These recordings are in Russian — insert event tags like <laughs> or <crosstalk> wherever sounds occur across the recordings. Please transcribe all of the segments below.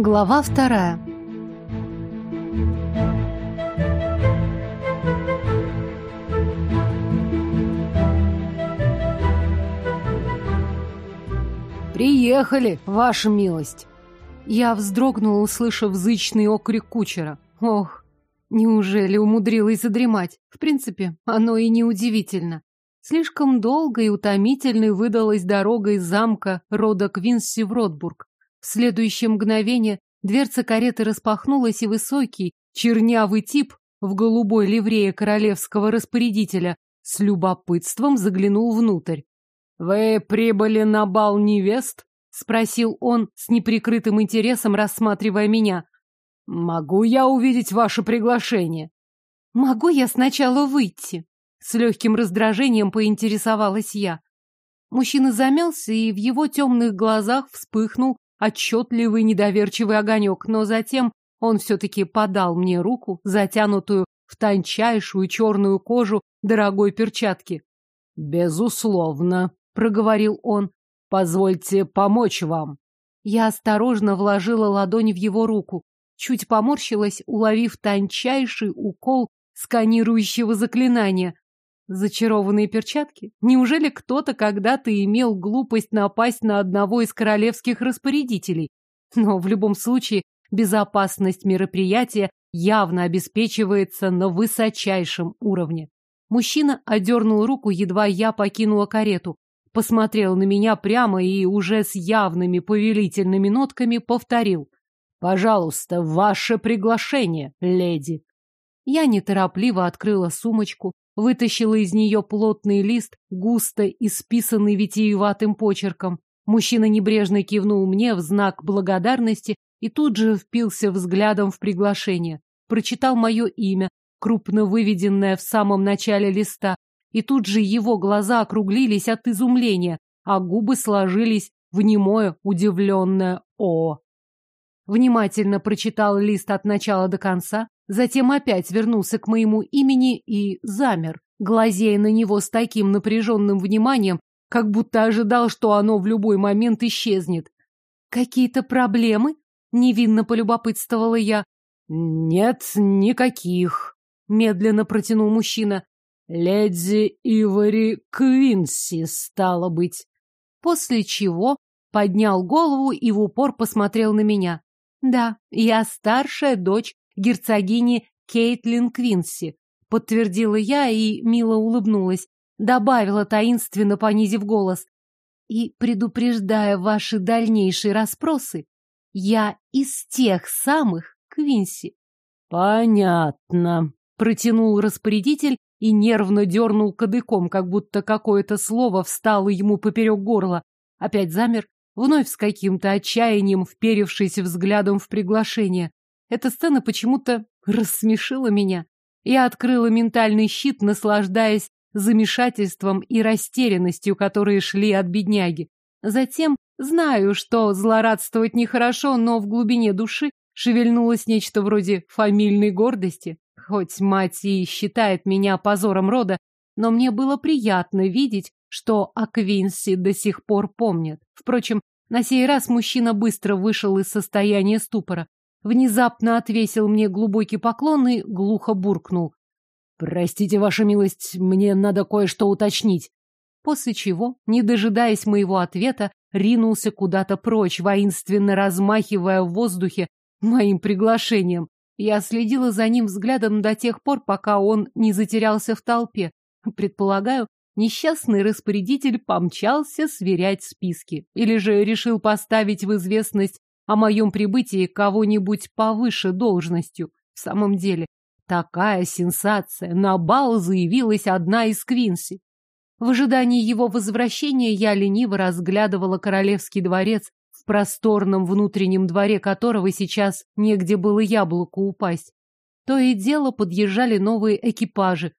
Глава вторая. «Приехали, ваша милость!» Я вздрогнула, услышав зычный окрик кучера. Ох, неужели умудрилась задремать? В принципе, оно и не удивительно. Слишком долго и утомительной выдалась дорога из замка рода Квинси в Ротбург. В следующее мгновение дверца кареты распахнулась, и высокий, чернявый тип в голубой ливрее королевского распорядителя с любопытством заглянул внутрь. «Вы прибыли на бал невест?» — спросил он с неприкрытым интересом, рассматривая меня. «Могу я увидеть ваше приглашение?» «Могу я сначала выйти?» — с легким раздражением поинтересовалась я. Мужчина замялся, и в его темных глазах вспыхнул отчетливый недоверчивый огонек, но затем он все-таки подал мне руку, затянутую в тончайшую черную кожу дорогой перчатки. «Безусловно», — проговорил он, — «позвольте помочь вам». Я осторожно вложила ладонь в его руку, чуть поморщилась, уловив тончайший укол сканирующего заклинания. Зачарованные перчатки? Неужели кто-то когда-то имел глупость напасть на одного из королевских распорядителей? Но в любом случае безопасность мероприятия явно обеспечивается на высочайшем уровне. Мужчина одернул руку, едва я покинула карету, посмотрел на меня прямо и уже с явными повелительными нотками повторил. «Пожалуйста, ваше приглашение, леди». Я неторопливо открыла сумочку, вытащила из нее плотный лист, густо исписанный витиеватым почерком. Мужчина небрежно кивнул мне в знак благодарности и тут же впился взглядом в приглашение. Прочитал мое имя, крупно выведенное в самом начале листа, и тут же его глаза округлились от изумления, а губы сложились в немое удивленное «О». Внимательно прочитал лист от начала до конца, Затем опять вернулся к моему имени и замер, глазея на него с таким напряженным вниманием, как будто ожидал, что оно в любой момент исчезнет. «Какие-то проблемы?» — невинно полюбопытствовала я. «Нет никаких», — медленно протянул мужчина. «Леди Ивори Квинси, стало быть». После чего поднял голову и в упор посмотрел на меня. «Да, я старшая дочь герцогини Кейтлин Квинси. Подтвердила я и мило улыбнулась, добавила таинственно, понизив голос. И предупреждая ваши дальнейшие расспросы, я из тех самых Квинси. Понятно, протянул распорядитель и нервно дернул кадыком, как будто какое-то слово встало ему поперек горла. Опять замер, вновь с каким-то отчаянием вперевшись взглядом в приглашение. Эта сцена почему-то рассмешила меня. Я открыла ментальный щит, наслаждаясь замешательством и растерянностью, которые шли от бедняги. Затем, знаю, что злорадствовать нехорошо, но в глубине души шевельнулось нечто вроде фамильной гордости. Хоть мать и считает меня позором рода, но мне было приятно видеть, что о Квинси до сих пор помнят. Впрочем, на сей раз мужчина быстро вышел из состояния ступора внезапно отвесил мне глубокий поклон и глухо буркнул. «Простите, ваша милость, мне надо кое-что уточнить». После чего, не дожидаясь моего ответа, ринулся куда-то прочь, воинственно размахивая в воздухе моим приглашением. Я следила за ним взглядом до тех пор, пока он не затерялся в толпе. Предполагаю, несчастный распорядитель помчался сверять списки или же решил поставить в известность о моем прибытии кого-нибудь повыше должностью. В самом деле, такая сенсация! На бал заявилась одна из Квинси. В ожидании его возвращения я лениво разглядывала королевский дворец, в просторном внутреннем дворе которого сейчас негде было яблоку упасть. То и дело подъезжали новые экипажи.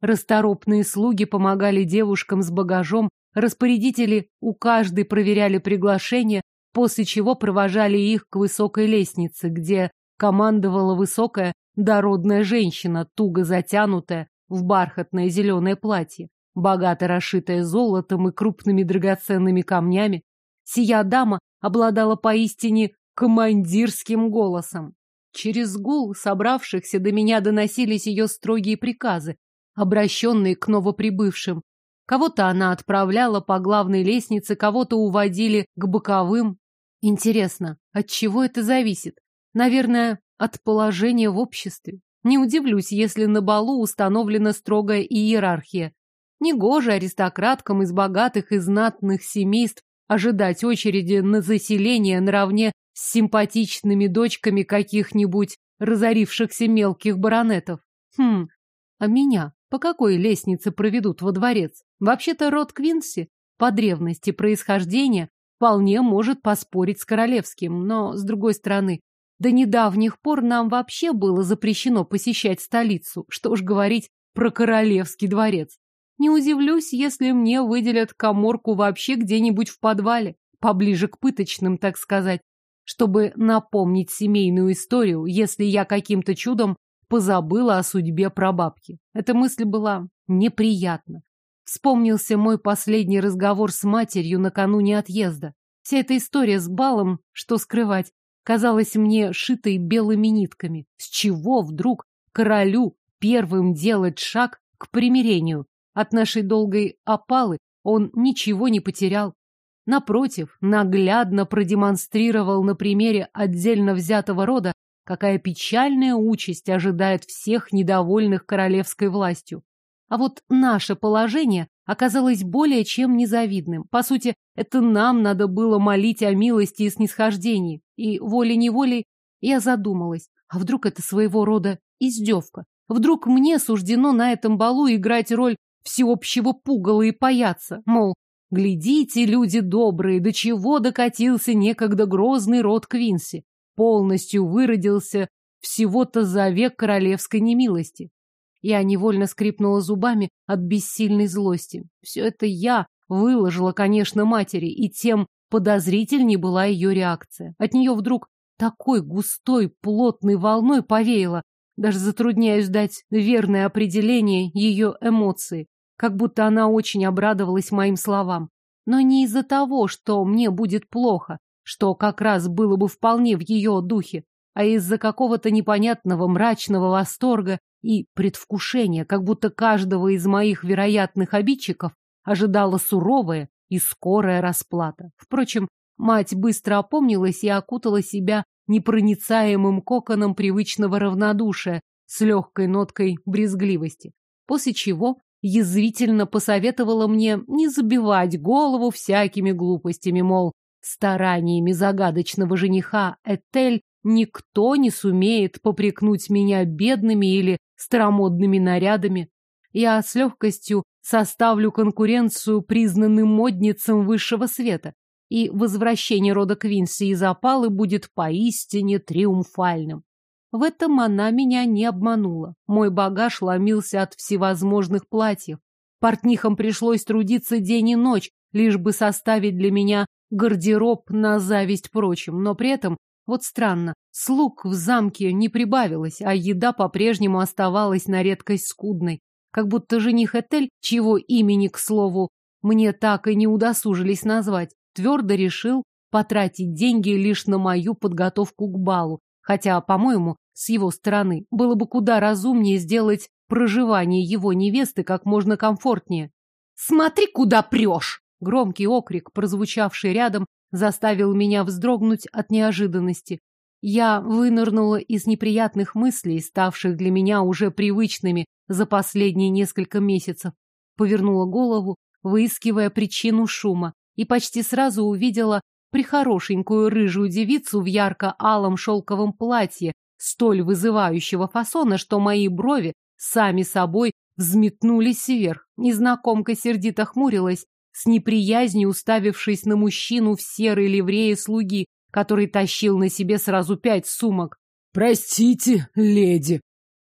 Расторопные слуги помогали девушкам с багажом, распорядители у каждой проверяли приглашение, после чего провожали их к высокой лестнице, где командовала высокая дородная женщина, туго затянутая в бархатное зеленое платье, богато расшитое золотом и крупными драгоценными камнями. Сия дама обладала поистине командирским голосом. Через гул собравшихся до меня доносились ее строгие приказы, обращенные к новоприбывшим, Кого-то она отправляла по главной лестнице, кого-то уводили к боковым. Интересно, от чего это зависит? Наверное, от положения в обществе. Не удивлюсь, если на балу установлена строгая иерархия. Негоже аристократкам из богатых и знатных семейств ожидать очереди на заселение наравне с симпатичными дочками каких-нибудь разорившихся мелких баронетов. Хм, а меня по какой лестнице проведут во дворец? Вообще-то род Квинси по древности происхождения вполне может поспорить с королевским, но, с другой стороны, до недавних пор нам вообще было запрещено посещать столицу, что уж говорить про королевский дворец. Не удивлюсь, если мне выделят коморку вообще где-нибудь в подвале, поближе к пыточным, так сказать, чтобы напомнить семейную историю, если я каким-то чудом позабыла о судьбе прабабки. Эта мысль была неприятна. Вспомнился мой последний разговор с матерью накануне отъезда. Вся эта история с балом, что скрывать, казалась мне шитой белыми нитками. С чего вдруг королю первым делать шаг к примирению? От нашей долгой опалы он ничего не потерял. Напротив, наглядно продемонстрировал на примере отдельно взятого рода, какая печальная участь ожидает всех недовольных королевской властью. А вот наше положение оказалось более чем незавидным. По сути, это нам надо было молить о милости и снисхождении. И волей-неволей я задумалась, а вдруг это своего рода издевка? Вдруг мне суждено на этом балу играть роль всеобщего пугала и паяться? Мол, глядите, люди добрые, до чего докатился некогда грозный род Квинси, полностью выродился всего-то за век королевской немилости. Я невольно скрипнула зубами от бессильной злости. Все это я выложила, конечно, матери, и тем подозрительней была ее реакция. От нее вдруг такой густой, плотной волной повеяло, даже затрудняюсь дать верное определение ее эмоций, как будто она очень обрадовалась моим словам. Но не из-за того, что мне будет плохо, что как раз было бы вполне в ее духе, а из-за какого-то непонятного мрачного восторга и предвкушение, как будто каждого из моих вероятных обидчиков ожидала суровая и скорая расплата. Впрочем, мать быстро опомнилась и окутала себя непроницаемым коконом привычного равнодушия с легкой ноткой брезгливости, после чего язвительно посоветовала мне не забивать голову всякими глупостями, мол, стараниями загадочного жениха Этель никто не сумеет попрекнуть меня бедными или старомодными нарядами. Я с легкостью составлю конкуренцию признанным модницам высшего света, и возвращение рода Квинси из опалы будет поистине триумфальным. В этом она меня не обманула. Мой багаж ломился от всевозможных платьев. Портнихам пришлось трудиться день и ночь, лишь бы составить для меня гардероб на зависть прочим, но при этом вот странно, слуг в замке не прибавилось, а еда по-прежнему оставалась на редкость скудной. Как будто жених Этель, чьего имени, к слову, мне так и не удосужились назвать, твердо решил потратить деньги лишь на мою подготовку к балу, хотя, по-моему, с его стороны было бы куда разумнее сделать проживание его невесты как можно комфортнее. «Смотри, куда прешь!» Громкий окрик, прозвучавший рядом, заставил меня вздрогнуть от неожиданности. Я вынырнула из неприятных мыслей, ставших для меня уже привычными за последние несколько месяцев. Повернула голову, выискивая причину шума, и почти сразу увидела прихорошенькую рыжую девицу в ярко-алом шелковом платье, столь вызывающего фасона, что мои брови сами собой взметнулись вверх. Незнакомка сердито хмурилась с неприязнью уставившись на мужчину в серой ливрее слуги, который тащил на себе сразу пять сумок. «Простите, леди!»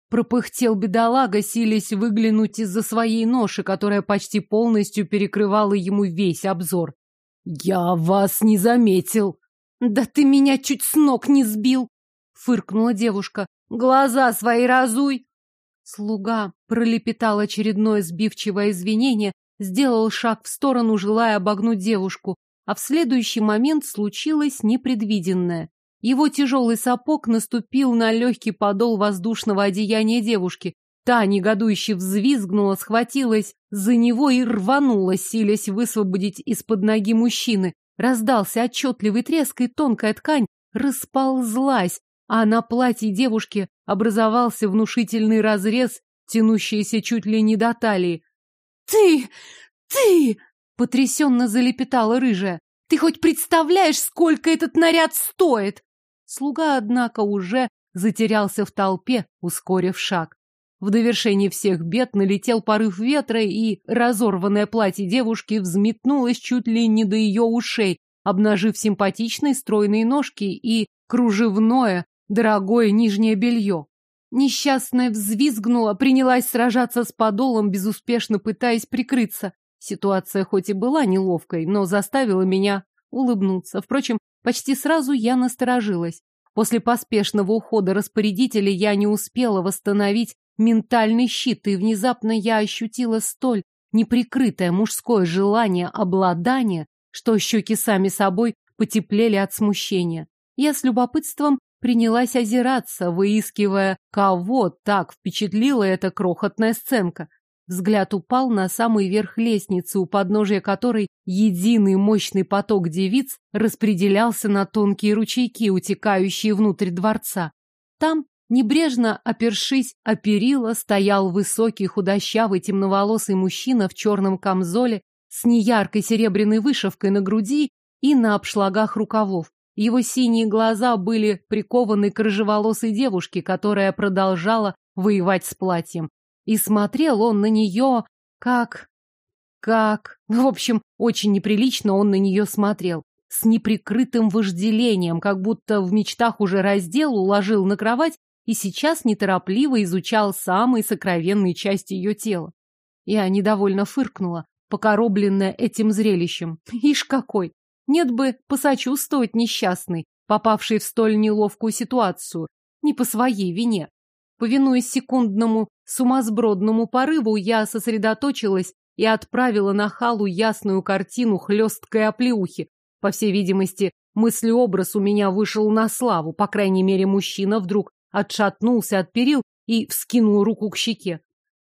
Пропыхтел бедолага, силясь выглянуть из-за своей ноши, которая почти полностью перекрывала ему весь обзор. «Я вас не заметил!» «Да ты меня чуть с ног не сбил!» Фыркнула девушка. «Глаза свои разуй!» Слуга пролепетал очередное сбивчивое извинение, сделал шаг в сторону, желая обогнуть девушку, а в следующий момент случилось непредвиденное. Его тяжелый сапог наступил на легкий подол воздушного одеяния девушки. Та негодующе взвизгнула, схватилась за него и рванула, силясь высвободить из-под ноги мужчины. Раздался отчетливый треск, и тонкая ткань расползлась, а на платье девушки образовался внушительный разрез, тянущийся чуть ли не до талии. «Ты! Ты!» — потрясенно залепетала рыжая. «Ты хоть представляешь, сколько этот наряд стоит?» Слуга, однако, уже затерялся в толпе, ускорив шаг. В довершении всех бед налетел порыв ветра, и разорванное платье девушки взметнулось чуть ли не до ее ушей, обнажив симпатичные стройные ножки и кружевное, дорогое нижнее белье. Несчастная взвизгнула, принялась сражаться с подолом, безуспешно пытаясь прикрыться. Ситуация хоть и была неловкой, но заставила меня улыбнуться. Впрочем, почти сразу я насторожилась. После поспешного ухода распорядителя я не успела восстановить ментальный щит, и внезапно я ощутила столь неприкрытое мужское желание обладания, что щеки сами собой потеплели от смущения. Я с любопытством принялась озираться, выискивая, кого так впечатлила эта крохотная сценка. Взгляд упал на самый верх лестницы, у подножия которой единый мощный поток девиц распределялся на тонкие ручейки, утекающие внутрь дворца. Там, небрежно опершись о перила, стоял высокий худощавый темноволосый мужчина в черном камзоле с неяркой серебряной вышивкой на груди и на обшлагах рукавов. Его синие глаза были прикованы к рыжеволосой девушке, которая продолжала воевать с платьем. И смотрел он на нее как... как... Ну, в общем, очень неприлично он на нее смотрел. С неприкрытым вожделением, как будто в мечтах уже раздел, уложил на кровать и сейчас неторопливо изучал самые сокровенные части ее тела. Я недовольно фыркнула, покоробленная этим зрелищем. <laughs> Ишь какой! Нет бы посочувствовать несчастной, попавшей в столь неловкую ситуацию, не по своей вине. Повинуясь секундному сумасбродному порыву, я сосредоточилась и отправила на халу ясную картину хлесткой оплеухи. По всей видимости, мыслеобраз у меня вышел на славу, по крайней мере, мужчина вдруг отшатнулся от перил и вскинул руку к щеке.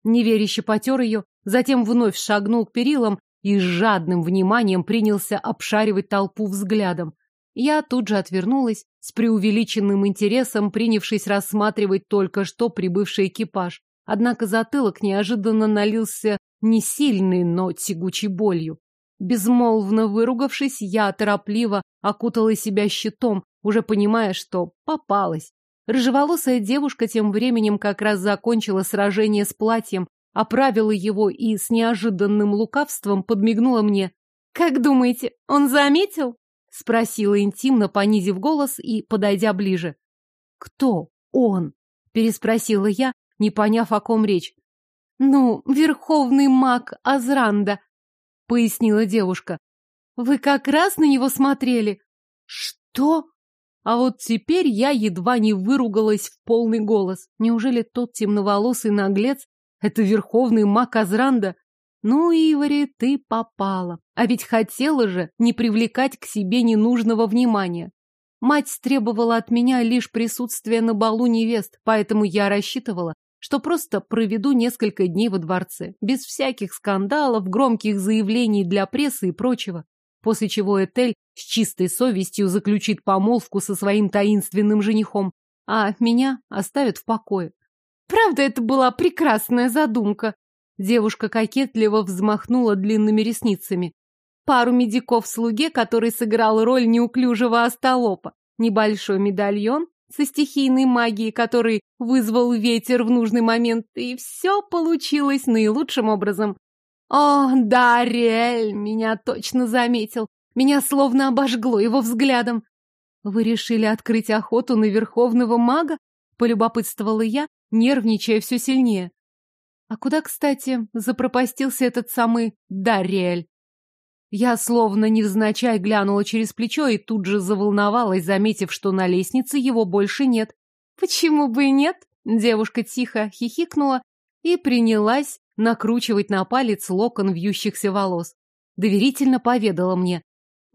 Неверяще потер ее, затем вновь шагнул к перилам и с жадным вниманием принялся обшаривать толпу взглядом. Я тут же отвернулась, с преувеличенным интересом принявшись рассматривать только что прибывший экипаж. Однако затылок неожиданно налился не сильной, но тягучей болью. Безмолвно выругавшись, я торопливо окутала себя щитом, уже понимая, что попалась. Рыжеволосая девушка тем временем как раз закончила сражение с платьем, оправила его и с неожиданным лукавством подмигнула мне. «Как думаете, он заметил?» — спросила интимно, понизив голос и подойдя ближе. «Кто он?» — переспросила я, не поняв, о ком речь. «Ну, верховный маг Азранда», — пояснила девушка. «Вы как раз на него смотрели». «Что?» А вот теперь я едва не выругалась в полный голос. Неужели тот темноволосый наглец это верховный маг Азранда. Ну, Ивари, ты попала. А ведь хотела же не привлекать к себе ненужного внимания. Мать требовала от меня лишь присутствия на балу невест, поэтому я рассчитывала, что просто проведу несколько дней во дворце, без всяких скандалов, громких заявлений для прессы и прочего. После чего Этель с чистой совестью заключит помолвку со своим таинственным женихом, а меня оставят в покое. Правда, это была прекрасная задумка. Девушка кокетливо взмахнула длинными ресницами. Пару медиков слуге, который сыграл роль неуклюжего остолопа, небольшой медальон со стихийной магией, который вызвал ветер в нужный момент, и все получилось наилучшим образом. О, да, Риэль меня точно заметил. Меня словно обожгло его взглядом. Вы решили открыть охоту на верховного мага? Полюбопытствовала я, нервничая все сильнее. А куда, кстати, запропастился этот самый Дарриэль? Я словно невзначай глянула через плечо и тут же заволновалась, заметив, что на лестнице его больше нет. Почему бы и нет? Девушка тихо хихикнула и принялась накручивать на палец локон вьющихся волос. Доверительно поведала мне.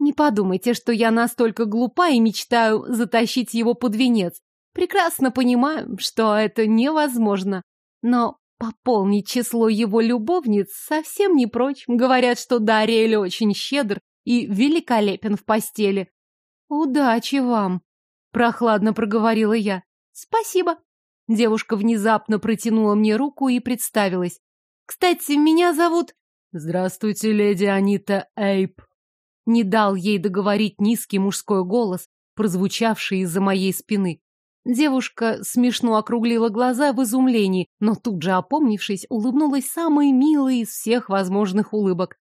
Не подумайте, что я настолько глупа и мечтаю затащить его под венец прекрасно понимаем, что это невозможно. Но пополнить число его любовниц совсем не прочь. Говорят, что Дариэль очень щедр и великолепен в постели. «Удачи вам!» — прохладно проговорила я. «Спасибо!» Девушка внезапно протянула мне руку и представилась. «Кстати, меня зовут...» «Здравствуйте, леди Анита Эйп!» Не дал ей договорить низкий мужской голос, прозвучавший из-за моей спины. Девушка смешно округлила глаза в изумлении, но тут же, опомнившись, улыбнулась самой милой из всех возможных улыбок.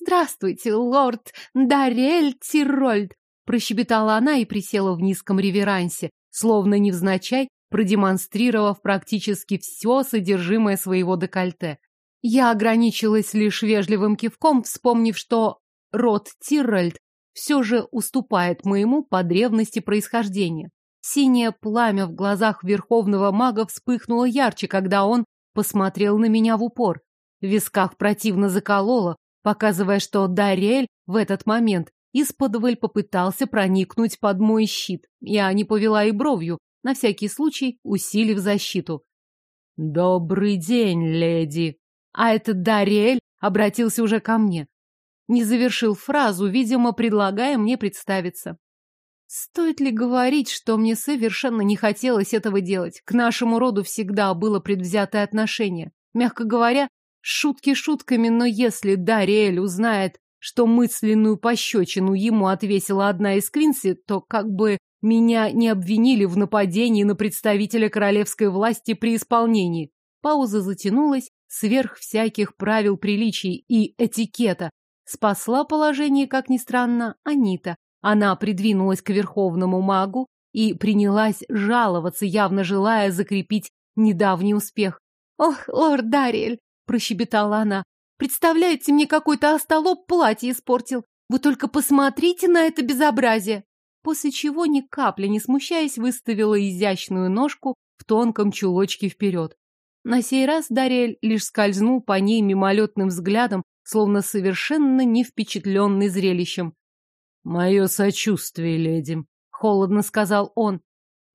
«Здравствуйте, лорд Дарель Тирольд!» Прощебетала она и присела в низком реверансе, словно невзначай продемонстрировав практически все содержимое своего декольте. Я ограничилась лишь вежливым кивком, вспомнив, что род Тирольд все же уступает моему по древности происхождения. Синее пламя в глазах верховного мага вспыхнуло ярче, когда он посмотрел на меня в упор. В висках противно закололо, показывая, что Дарель в этот момент из исподволь попытался проникнуть под мой щит. Я не повела и бровью, на всякий случай усилив защиту. «Добрый день, леди!» А этот Дарель обратился уже ко мне. Не завершил фразу, видимо, предлагая мне представиться. Стоит ли говорить, что мне совершенно не хотелось этого делать? К нашему роду всегда было предвзятое отношение. Мягко говоря, шутки шутками, но если Дариэль узнает, что мысленную пощечину ему отвесила одна из Квинси, то как бы меня не обвинили в нападении на представителя королевской власти при исполнении. Пауза затянулась сверх всяких правил приличий и этикета. Спасла положение, как ни странно, Анита она придвинулась к верховному магу и принялась жаловаться, явно желая закрепить недавний успех. «Ох, лорд Дариэль!» — прощебетала она. «Представляете, мне какой-то остолоп платье испортил. Вы только посмотрите на это безобразие!» После чего, ни капли не смущаясь, выставила изящную ножку в тонком чулочке вперед. На сей раз Дариэль лишь скользнул по ней мимолетным взглядом, словно совершенно не впечатленный зрелищем. «Мое сочувствие, леди», — холодно сказал он.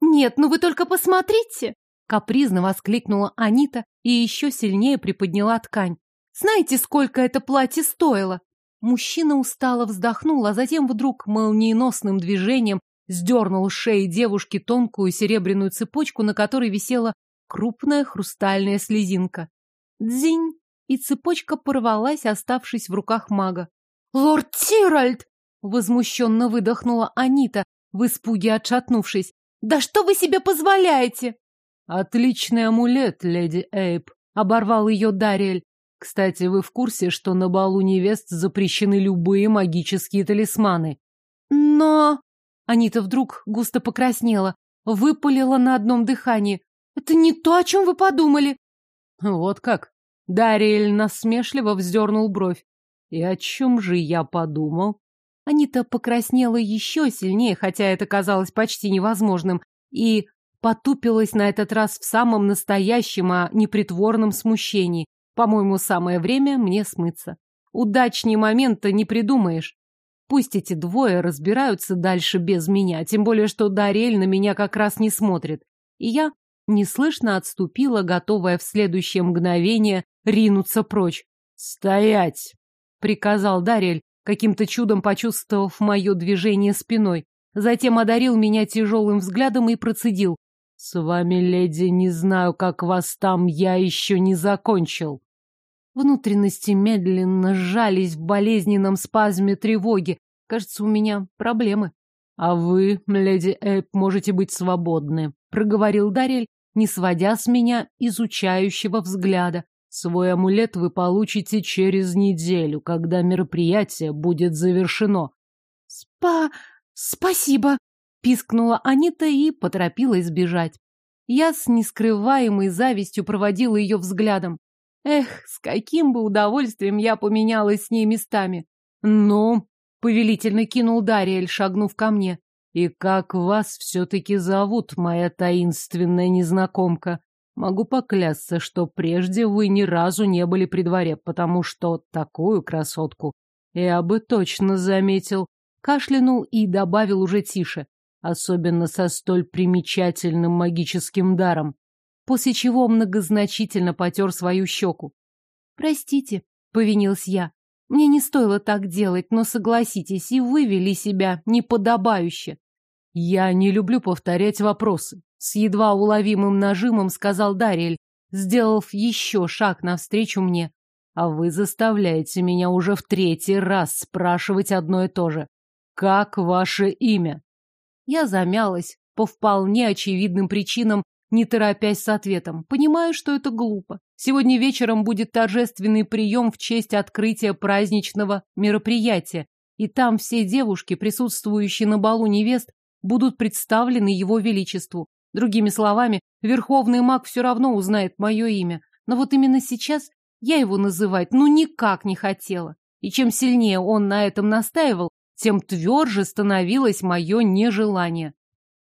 «Нет, ну вы только посмотрите!» Капризно воскликнула Анита и еще сильнее приподняла ткань. «Знаете, сколько это платье стоило?» Мужчина устало вздохнул, а затем вдруг молниеносным движением сдернул с шеи девушки тонкую серебряную цепочку, на которой висела крупная хрустальная слезинка. «Дзинь!» И цепочка порвалась, оставшись в руках мага. «Лорд Тиральд!» Возмущенно выдохнула Анита, в испуге отшатнувшись. «Да что вы себе позволяете?» «Отличный амулет, леди Эйп», — оборвал ее Дарриэль. «Кстати, вы в курсе, что на балу невест запрещены любые магические талисманы?» «Но...» Анита вдруг густо покраснела, выпалила на одном дыхании. «Это не то, о чем вы подумали!» «Вот как!» Дариэль насмешливо вздернул бровь. «И о чем же я подумал?» Анита покраснела еще сильнее, хотя это казалось почти невозможным, и потупилась на этот раз в самом настоящем, а не притворном смущении. По-моему, самое время мне смыться. Удачнее момента не придумаешь. Пусть эти двое разбираются дальше без меня, тем более, что Дарель на меня как раз не смотрит. И я неслышно отступила, готовая в следующее мгновение ринуться прочь. «Стоять!» — приказал Дарель, каким-то чудом почувствовав мое движение спиной. Затем одарил меня тяжелым взглядом и процедил. «С вами, леди, не знаю, как вас там, я еще не закончил». Внутренности медленно сжались в болезненном спазме тревоги. Кажется, у меня проблемы. «А вы, леди Эйп, можете быть свободны», — проговорил Дарель, не сводя с меня изучающего взгляда. Свой амулет вы получите через неделю, когда мероприятие будет завершено. Спа... спасибо! Пискнула Анита и поторопилась бежать. Я с нескрываемой завистью проводила ее взглядом. Эх, с каким бы удовольствием я поменялась с ней местами. Ну, повелительно кинул Дариэль, шагнув ко мне. И как вас все-таки зовут, моя таинственная незнакомка? Могу поклясться, что прежде вы ни разу не были при дворе, потому что такую красотку я бы точно заметил. Кашлянул и добавил уже тише, особенно со столь примечательным магическим даром, после чего многозначительно потер свою щеку. «Простите», — повинился я, — «мне не стоило так делать, но согласитесь, и вывели себя неподобающе». «Я не люблю повторять вопросы», с едва уловимым нажимом сказал Дариэль, сделав еще шаг навстречу мне. А вы заставляете меня уже в третий раз спрашивать одно и то же. Как ваше имя? Я замялась, по вполне очевидным причинам, не торопясь с ответом. Понимаю, что это глупо. Сегодня вечером будет торжественный прием в честь открытия праздничного мероприятия, и там все девушки, присутствующие на балу невест, будут представлены его величеству. Другими словами, верховный маг все равно узнает мое имя. Но вот именно сейчас я его называть ну никак не хотела. И чем сильнее он на этом настаивал, тем тверже становилось мое нежелание.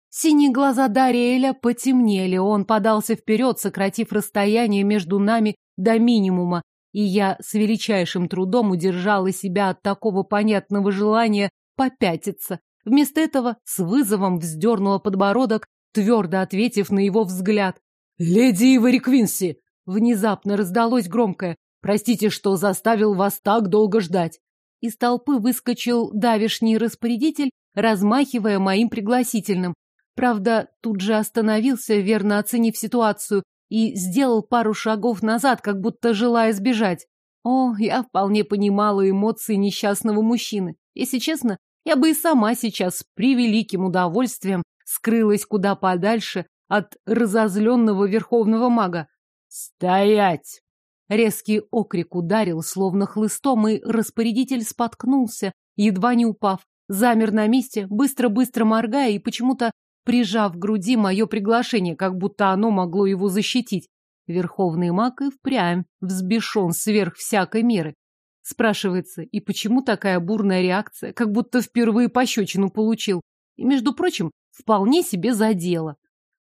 Синие глаза Дариэля потемнели, он подался вперед, сократив расстояние между нами до минимума, и я с величайшим трудом удержала себя от такого понятного желания попятиться. Вместо этого с вызовом вздернула подбородок твердо ответив на его взгляд. «Леди Ивари Квинси!» Внезапно раздалось громкое. «Простите, что заставил вас так долго ждать!» Из толпы выскочил давишний распорядитель, размахивая моим пригласительным. Правда, тут же остановился, верно оценив ситуацию, и сделал пару шагов назад, как будто желая сбежать. О, я вполне понимала эмоции несчастного мужчины. Если честно, я бы и сама сейчас при превеликим удовольствием скрылась куда подальше от разозленного верховного мага. «Стоять!» Резкий окрик ударил, словно хлыстом, и распорядитель споткнулся, едва не упав. Замер на месте, быстро-быстро моргая и почему-то прижав к груди мое приглашение, как будто оно могло его защитить. Верховный маг и впрямь взбешен сверх всякой меры. Спрашивается, и почему такая бурная реакция, как будто впервые пощечину получил? И, между прочим, вполне себе задело.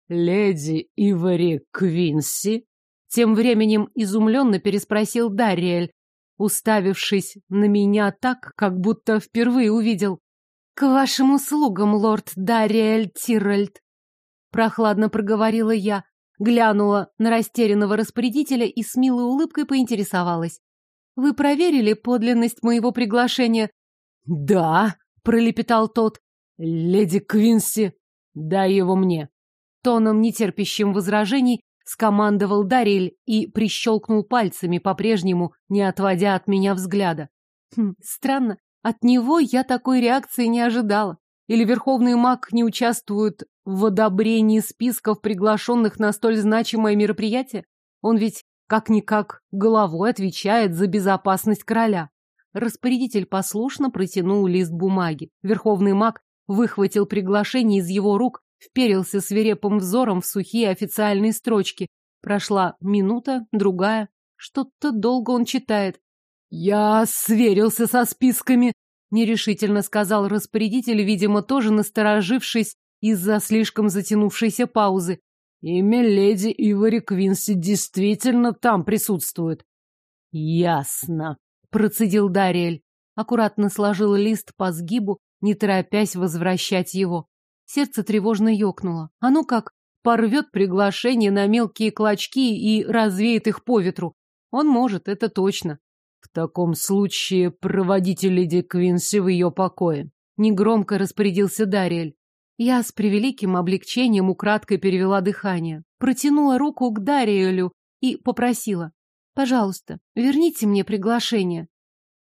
«Леди ивари Квинси?» Тем временем изумленно переспросил Дарриэль, уставившись на меня так, как будто впервые увидел. «К вашим услугам, лорд Дарриэль Тиральд!» Прохладно проговорила я, глянула на растерянного распорядителя и с милой улыбкой поинтересовалась. «Вы проверили подлинность моего приглашения?» «Да», — пролепетал тот. «Леди Квинси, «Дай его мне!» Тоном, нетерпящим возражений, скомандовал Дариль и прищелкнул пальцами, по-прежнему не отводя от меня взгляда. Хм, странно, от него я такой реакции не ожидала. Или верховный маг не участвует в одобрении списков приглашенных на столь значимое мероприятие? Он ведь, как-никак, головой отвечает за безопасность короля. Распорядитель послушно протянул лист бумаги. Верховный маг выхватил приглашение из его рук, вперился свирепым взором в сухие официальные строчки. Прошла минута, другая. Что-то долго он читает. «Я сверился со списками», — нерешительно сказал распорядитель, видимо, тоже насторожившись из-за слишком затянувшейся паузы. «Имя леди Ивори Квинси действительно там присутствует». «Ясно», — процедил Дариэль. Аккуратно сложил лист по сгибу, не торопясь возвращать его. Сердце тревожно ёкнуло. Оно как порвет приглашение на мелкие клочки и развеет их по ветру. Он может, это точно. В таком случае проводите леди Квинси в ее покое. Негромко распорядился Дариэль. Я с превеликим облегчением украдкой перевела дыхание, протянула руку к Дариэлю и попросила. «Пожалуйста, верните мне приглашение».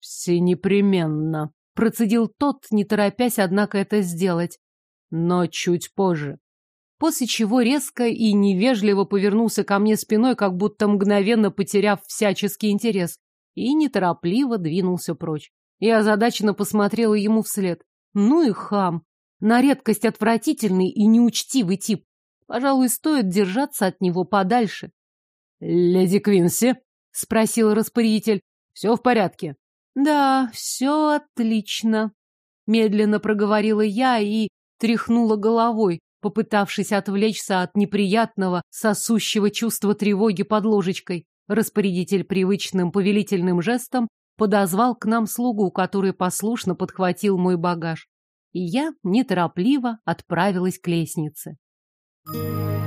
«Все непременно», Процедил тот, не торопясь, однако, это сделать. Но чуть позже. После чего резко и невежливо повернулся ко мне спиной, как будто мгновенно потеряв всяческий интерес, и неторопливо двинулся прочь. Я озадаченно посмотрела ему вслед. Ну и хам. На редкость отвратительный и неучтивый тип. Пожалуй, стоит держаться от него подальше. — Леди Квинси? — спросил распорядитель. — Все в порядке. «Да, все отлично», — медленно проговорила я и тряхнула головой, попытавшись отвлечься от неприятного, сосущего чувства тревоги под ложечкой. Распорядитель привычным повелительным жестом подозвал к нам слугу, который послушно подхватил мой багаж. И я неторопливо отправилась к лестнице. Thank you.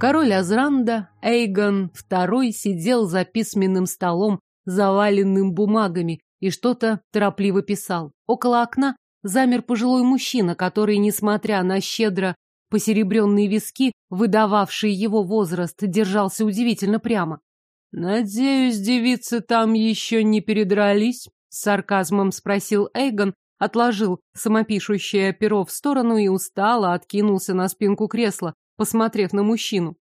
Король Азранда, Эйгон II, сидел за письменным столом, заваленным бумагами, и что-то торопливо писал. Около окна замер пожилой мужчина, который, несмотря на щедро посеребренные виски, выдававшие его возраст, держался удивительно прямо. «Надеюсь, девицы там еще не передрались?» — с сарказмом спросил Эйгон, отложил самопишущее перо в сторону и устало откинулся на спинку кресла, посмотрев на мужчину.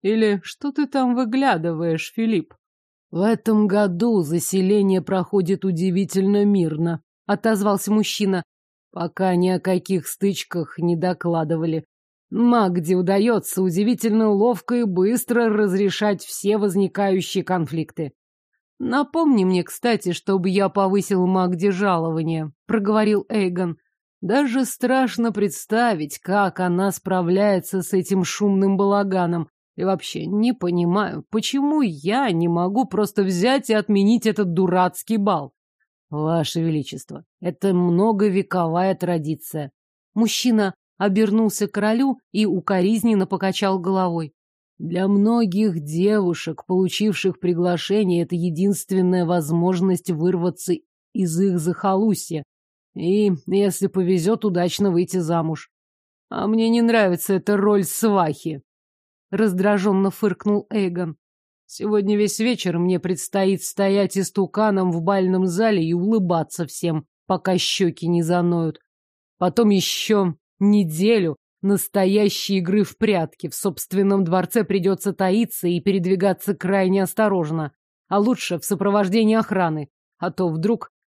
«Или что ты там выглядываешь, Филипп?» «В этом году заселение проходит удивительно мирно», — отозвался мужчина. «Пока ни о каких стычках не докладывали. Магде удается удивительно ловко и быстро разрешать все возникающие конфликты. Напомни мне, кстати, чтобы я повысил Магде жалование, проговорил Эйгон. Даже страшно представить, как она справляется с этим шумным балаганом. И вообще не понимаю, почему я не могу просто взять и отменить этот дурацкий бал. Ваше Величество, это многовековая традиция. Мужчина обернулся к королю и укоризненно покачал головой. Для многих девушек, получивших приглашение, это единственная возможность вырваться из их захолустья и, если повезет, удачно выйти замуж. А мне не нравится эта роль свахи. Раздраженно фыркнул Эйгон. Сегодня весь вечер мне предстоит стоять истуканом в бальном зале и улыбаться всем, пока щеки не заноют. Потом еще неделю настоящей игры в прятки. В собственном дворце придется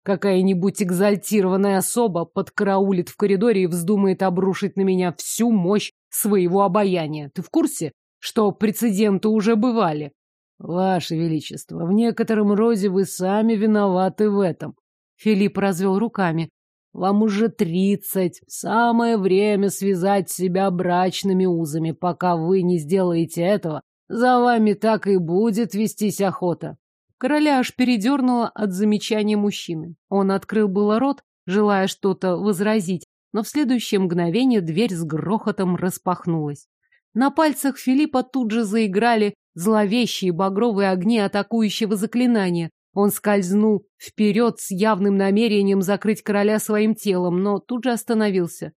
Какая-нибудь экзальтированная особа подкараулит в коридоре и вздумает обрушить на меня всю мощь своего обаяния. Ты в курсе, что прецеденты уже бывали? Ваше Величество, в некотором роде вы сами виноваты в этом. Филипп развел руками. Вам уже тридцать. Самое время связать себя брачными узами. Пока вы не сделаете этого, за вами так и будет вестись охота. Короля аж передернуло от замечания мужчины. Он открыл было рот, желая что-то возразить, но в следующее мгновение дверь с грохотом распахнулась. На пальцах Филиппа тут же заиграли зловещие багровые огни атакующего заклинания. Он скользнул вперед с явным намерением закрыть короля своим телом, но тут же остановился.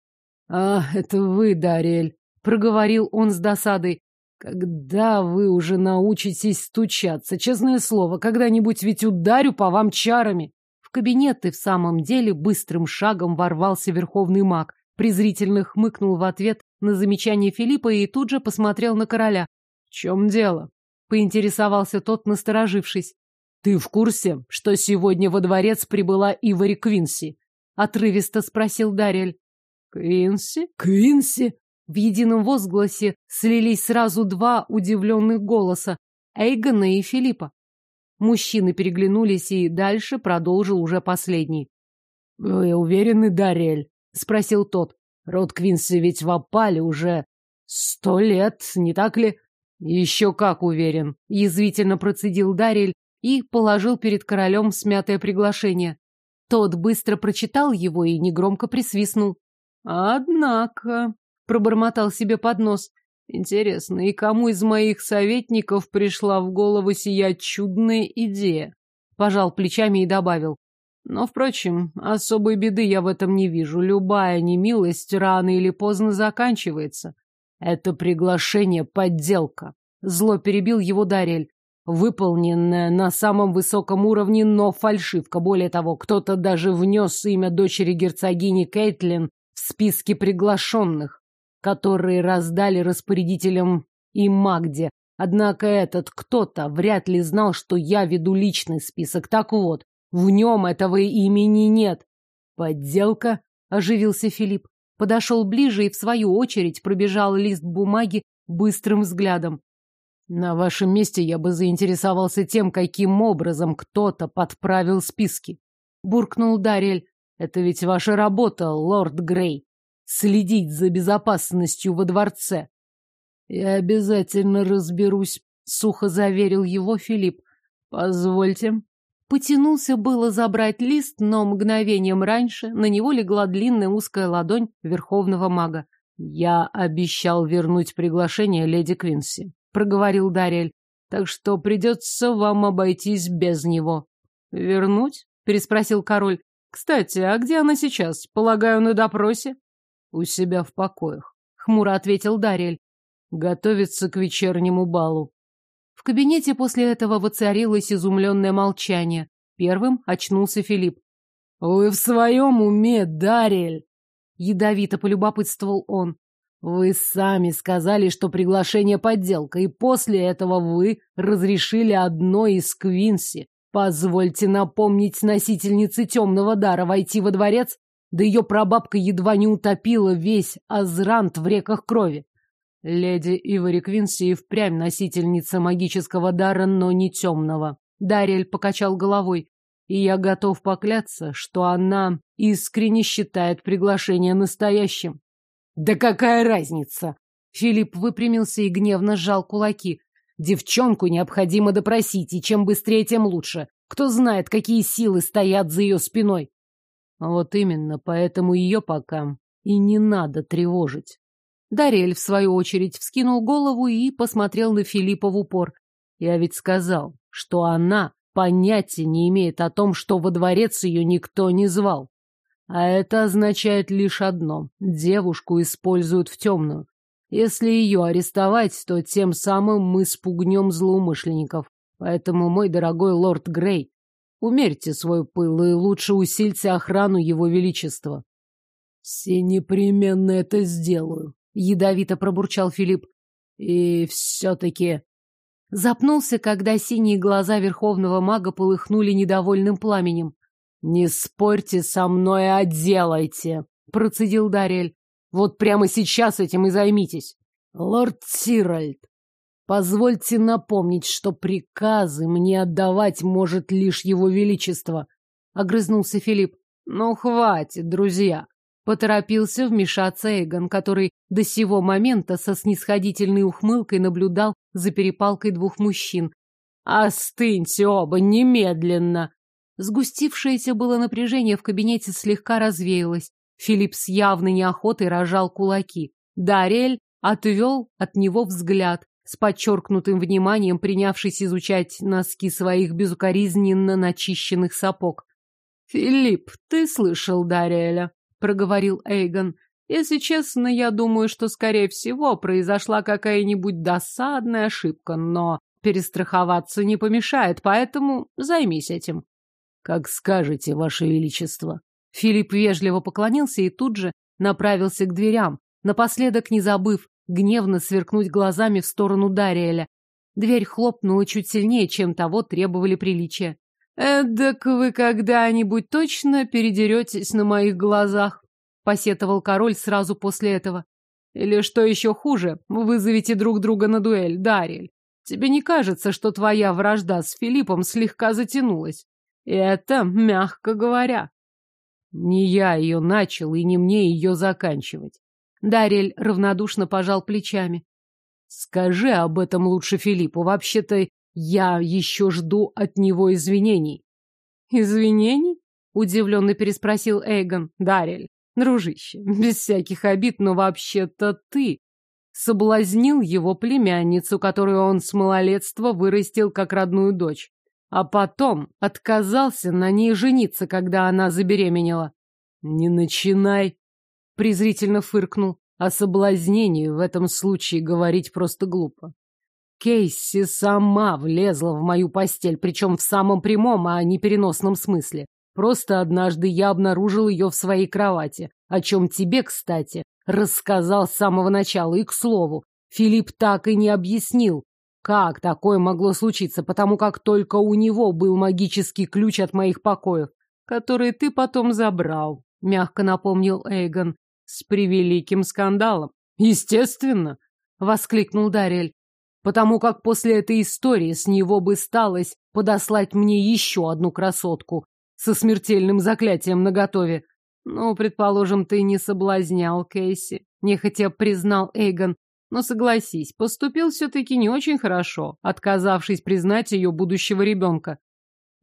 «А, это вы, Дарель», — проговорил он с досадой. Когда вы уже научитесь стучаться? Честное слово, когда-нибудь ведь ударю по вам чарами. В кабинет и в самом деле быстрым шагом ворвался верховный маг, презрительно хмыкнул в ответ на замечание Филиппа и тут же посмотрел на короля. — В чем дело? — поинтересовался тот, насторожившись. — Ты в курсе, что сегодня во дворец прибыла Ивари Квинси? — отрывисто спросил Дарриэль. — Квинси? Квинси? В едином возгласе слились сразу два удивленных голоса – Эйгона и Филиппа. Мужчины переглянулись, и дальше продолжил уже последний. «Вы уверены, Дарель?» – спросил тот. «Род Квинси ведь в опале уже сто лет, не так ли?» «Еще как уверен», – язвительно процедил Дарель и положил перед королем смятое приглашение. Тот быстро прочитал его и негромко присвистнул. «Однако...» пробормотал себе под нос. Интересно, и кому из моих советников пришла в голову сия чудная идея? Пожал плечами и добавил. Но, впрочем, особой беды я в этом не вижу. Любая немилость рано или поздно заканчивается. Это приглашение — подделка. Зло перебил его Дарель. Выполненная на самом высоком уровне, но фальшивка. Более того, кто-то даже внес имя дочери герцогини Кейтлин в списке приглашенных которые раздали распорядителям и Магде. Однако этот кто-то вряд ли знал, что я веду личный список. Так вот, в нем этого имени нет. Подделка, оживился Филипп. Подошел ближе и, в свою очередь, пробежал лист бумаги быстрым взглядом. На вашем месте я бы заинтересовался тем, каким образом кто-то подправил списки. Буркнул Дарель. Это ведь ваша работа, лорд Грей следить за безопасностью во дворце. Я обязательно разберусь, сухо заверил его Филипп. Позвольте. Потянулся было забрать лист, но мгновением раньше на него легла длинная узкая ладонь верховного мага. Я обещал вернуть приглашение леди Квинси, проговорил Дарель. Так что придется вам обойтись без него. Вернуть? переспросил король. Кстати, а где она сейчас? Полагаю, на допросе? у себя в покоях, хмуро ответил Дарель. Готовится к вечернему балу. В кабинете после этого воцарилось изумленное молчание. Первым очнулся Филипп. «Вы в своем уме, Дарель!» Ядовито полюбопытствовал он. «Вы сами сказали, что приглашение подделка, и после этого вы разрешили одной из Квинси. Позвольте напомнить носительнице темного дара войти во дворец да ее прабабка едва не утопила весь азрант в реках крови. Леди Ивори Квинси и впрямь носительница магического дара, но не темного. Дарель покачал головой. И я готов покляться, что она искренне считает приглашение настоящим. Да какая разница? Филипп выпрямился и гневно сжал кулаки. Девчонку необходимо допросить, и чем быстрее, тем лучше. Кто знает, какие силы стоят за ее спиной. А вот именно, поэтому ее пока и не надо тревожить. Дарель, в свою очередь, вскинул голову и посмотрел на Филиппа в упор. Я ведь сказал, что она понятия не имеет о том, что во дворец ее никто не звал. А это означает лишь одно — девушку используют в темную. Если ее арестовать, то тем самым мы спугнем злоумышленников. Поэтому, мой дорогой лорд Грей, Умерьте свой пыл и лучше усильте охрану его величества. — Все непременно это сделаю, — ядовито пробурчал Филипп. — И все-таки... Запнулся, когда синие глаза верховного мага полыхнули недовольным пламенем. — Не спорьте со мной, а делайте, — процедил Дарель. — Вот прямо сейчас этим и займитесь. — Лорд Тиральд, Позвольте напомнить, что приказы мне отдавать может лишь его величество. Огрызнулся Филипп. Ну, хватит, друзья. Поторопился вмешаться Эйгон, который до сего момента со снисходительной ухмылкой наблюдал за перепалкой двух мужчин. «Остыньте оба немедленно!» Сгустившееся было напряжение в кабинете слегка развеялось. Филипп с явной неохотой рожал кулаки. Дарель отвел от него взгляд, с подчеркнутым вниманием принявшись изучать носки своих безукоризненно начищенных сапог. «Филипп, ты слышал Дариэля?» — проговорил Эйгон. «Если честно, я думаю, что, скорее всего, произошла какая-нибудь досадная ошибка, но перестраховаться не помешает, поэтому займись этим». «Как скажете, Ваше Величество». Филипп вежливо поклонился и тут же направился к дверям, напоследок не забыв гневно сверкнуть глазами в сторону Дариэля. Дверь хлопнула чуть сильнее, чем того требовали приличия. «Эдак вы когда-нибудь точно передеретесь на моих глазах», — посетовал король сразу после этого. «Или что еще хуже, вызовите друг друга на дуэль, Дариэль. Тебе не кажется, что твоя вражда с Филиппом слегка затянулась? И это, мягко говоря». «Не я ее начал, и не мне ее заканчивать. Дарель равнодушно пожал плечами. Скажи об этом лучше Филиппу. Вообще-то я еще жду от него извинений. Извинений? Удивленно переспросил Эйгон. Дарель, дружище, без всяких обид, но вообще-то ты соблазнил его племянницу, которую он с малолетства вырастил как родную дочь, а потом отказался на ней жениться, когда она забеременела. «Не начинай!» Презрительно фыркнул. О соблазнении в этом случае говорить просто глупо. Кейси сама влезла в мою постель, причем в самом прямом, а не переносном смысле. Просто однажды я обнаружил ее в своей кровати, о чем тебе, кстати, рассказал с самого начала. И, к слову, Филипп так и не объяснил, как такое могло случиться, потому как только у него был магический ключ от моих покоев, который ты потом забрал, — мягко напомнил Эйгон с превеликим скандалом. Естественно, воскликнул Дарель, потому как после этой истории с него бы сталось подослать мне еще одну красотку со смертельным заклятием наготове. Ну, предположим, ты не соблазнял Кейси, нехотя признал Эйгон. Но согласись, поступил все-таки не очень хорошо, отказавшись признать ее будущего ребенка.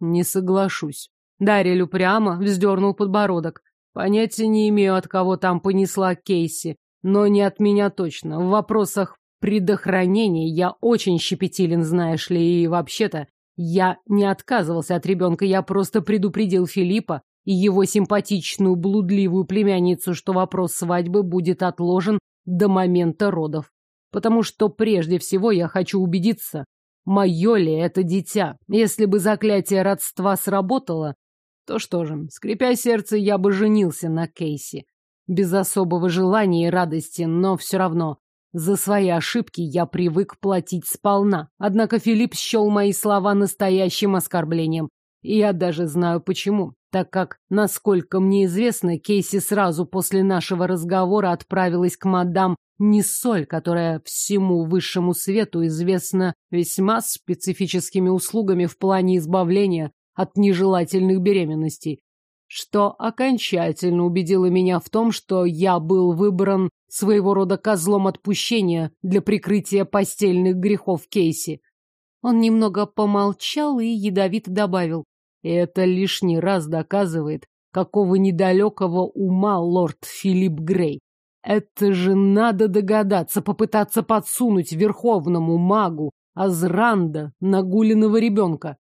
Не соглашусь. Дарель упрямо вздернул подбородок. Понятия не имею, от кого там понесла Кейси, но не от меня точно. В вопросах предохранения я очень щепетилен, знаешь ли, и вообще-то я не отказывался от ребенка, я просто предупредил Филиппа и его симпатичную блудливую племянницу, что вопрос свадьбы будет отложен до момента родов. Потому что прежде всего я хочу убедиться, мое ли это дитя. Если бы заклятие родства сработало, то что же, скрипя сердце, я бы женился на Кейси. Без особого желания и радости, но все равно. За свои ошибки я привык платить сполна. Однако Филипп счел мои слова настоящим оскорблением. И я даже знаю почему, так как, насколько мне известно, Кейси сразу после нашего разговора отправилась к мадам Нисоль, которая всему высшему свету известна весьма специфическими услугами в плане избавления от нежелательных беременностей, что окончательно убедило меня в том, что я был выбран своего рода козлом отпущения для прикрытия постельных грехов Кейси. Он немного помолчал и ядовито добавил. И это лишний раз доказывает, какого недалекого ума лорд Филипп Грей. Это же надо догадаться, попытаться подсунуть верховному магу Азранда нагуленного ребенка.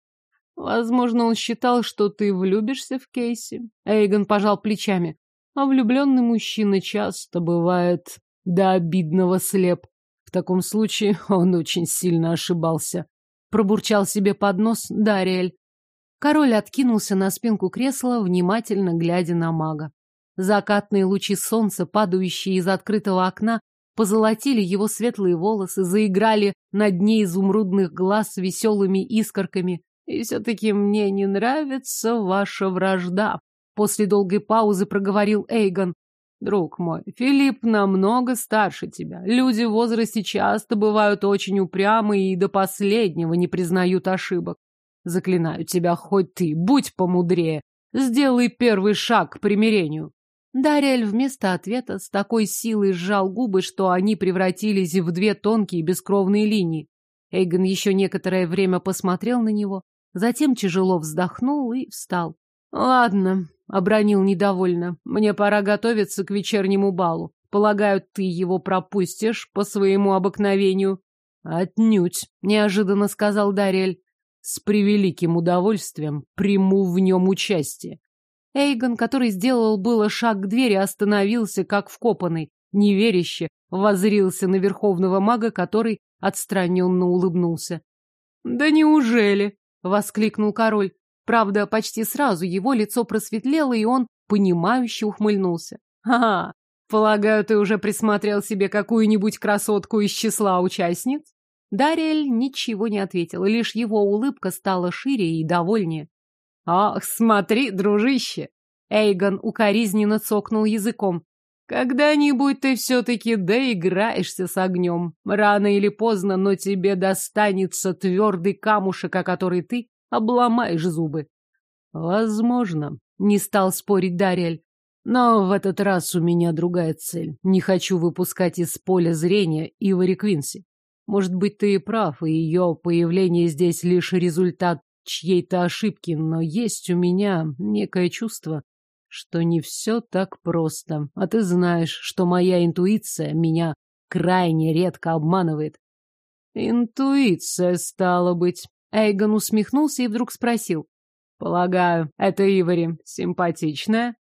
Возможно, он считал, что ты влюбишься в Кейси. Эйгон пожал плечами. А влюбленный мужчина часто бывает до обидного слеп. В таком случае он очень сильно ошибался. Пробурчал себе под нос Дариэль. Король откинулся на спинку кресла, внимательно глядя на мага. Закатные лучи солнца, падающие из открытого окна, позолотили его светлые волосы, заиграли на дне изумрудных глаз веселыми искорками. И все-таки мне не нравится ваша вражда. После долгой паузы проговорил Эйгон. Друг мой, Филипп намного старше тебя. Люди в возрасте часто бывают очень упрямы и до последнего не признают ошибок. Заклинаю тебя, хоть ты, будь помудрее. Сделай первый шаг к примирению. Дарель вместо ответа с такой силой сжал губы, что они превратились в две тонкие бескровные линии. Эйгон еще некоторое время посмотрел на него, Затем тяжело вздохнул и встал. «Ладно», — обронил недовольно, — «мне пора готовиться к вечернему балу. Полагаю, ты его пропустишь по своему обыкновению». «Отнюдь», — неожиданно сказал Дарель. «С превеликим удовольствием приму в нем участие». Эйгон, который сделал было шаг к двери, остановился, как вкопанный, неверяще, воззрился на верховного мага, который отстраненно улыбнулся. «Да неужели?» воскликнул король. Правда, почти сразу его лицо просветлело, и он, понимающе ухмыльнулся. «Ага, полагаю, ты уже присмотрел себе какую-нибудь красотку из числа участниц?» Дариэль ничего не ответил, лишь его улыбка стала шире и довольнее. «Ах, смотри, дружище!» Эйгон укоризненно цокнул языком. Когда-нибудь ты все-таки доиграешься с огнем. Рано или поздно, но тебе достанется твердый камушек, о который ты обломаешь зубы. Возможно, не стал спорить Дариэль. Но в этот раз у меня другая цель. Не хочу выпускать из поля зрения Ивари Квинси. Может быть, ты и прав, и ее появление здесь лишь результат чьей-то ошибки, но есть у меня некое чувство, что не все так просто. А ты знаешь, что моя интуиция меня крайне редко обманывает. Интуиция, стала быть. Эйгон усмехнулся и вдруг спросил. Полагаю, это Ивори симпатичная?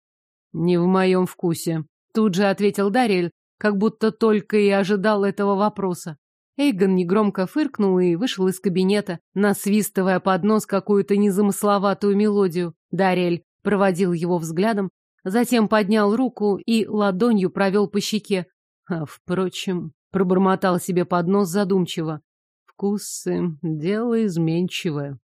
Не в моем вкусе. Тут же ответил Дарриэль, как будто только и ожидал этого вопроса. Эйгон негромко фыркнул и вышел из кабинета, насвистывая под нос какую-то незамысловатую мелодию. Дарель проводил его взглядом, затем поднял руку и ладонью провел по щеке. А, впрочем, пробормотал себе под нос задумчиво. Вкусы — дело изменчивое.